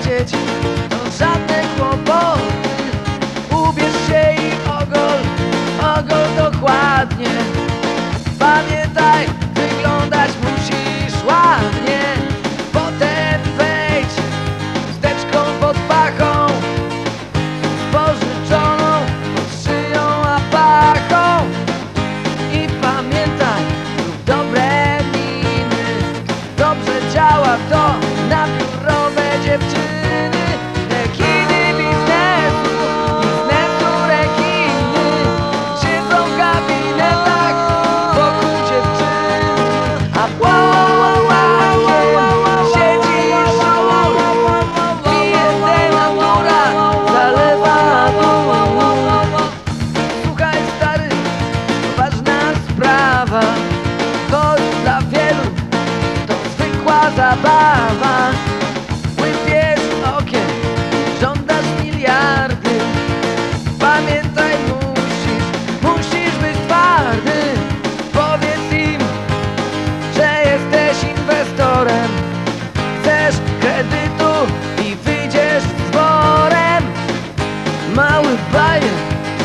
wiedzieć, to żadne kłopoty. Ubierz się i ogol, ogol dokładnie. Pamiętaj, wyglądać musisz ładnie. Potem wejdź wsteczką pod pachą Pożyczoną pod szyją a pachą. I pamiętaj, dobre miny. Dobrze działa to dziewczyny Rekiny biznesu, biznesu rekiny. Siedzą w gabinetach wokół dziewczyny A płakiem siedzi żur Pije denatura, zalewa ból Słuchaj stary, to ważna sprawa. Choć dla wielu to zwykła zabawa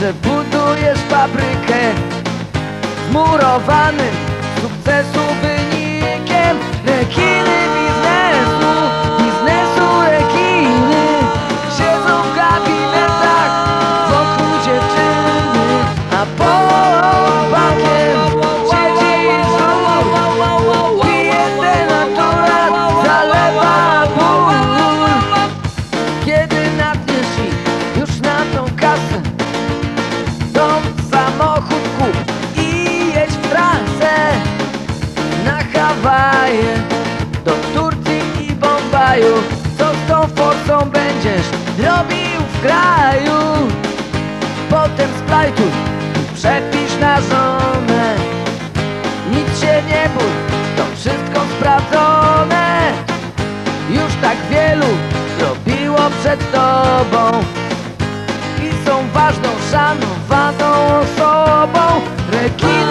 że budujesz fabrykę Zmurowanym sukcesu do Turcji i Bombaju. Co z tą forsą będziesz robił w kraju? Potem splajtuj i przepisz na żonę. Nic się nie bój, to wszystko sprawdzone. Już tak wielu zrobiło przed tobą. I są ważną, szanowaną osobą. Biznesu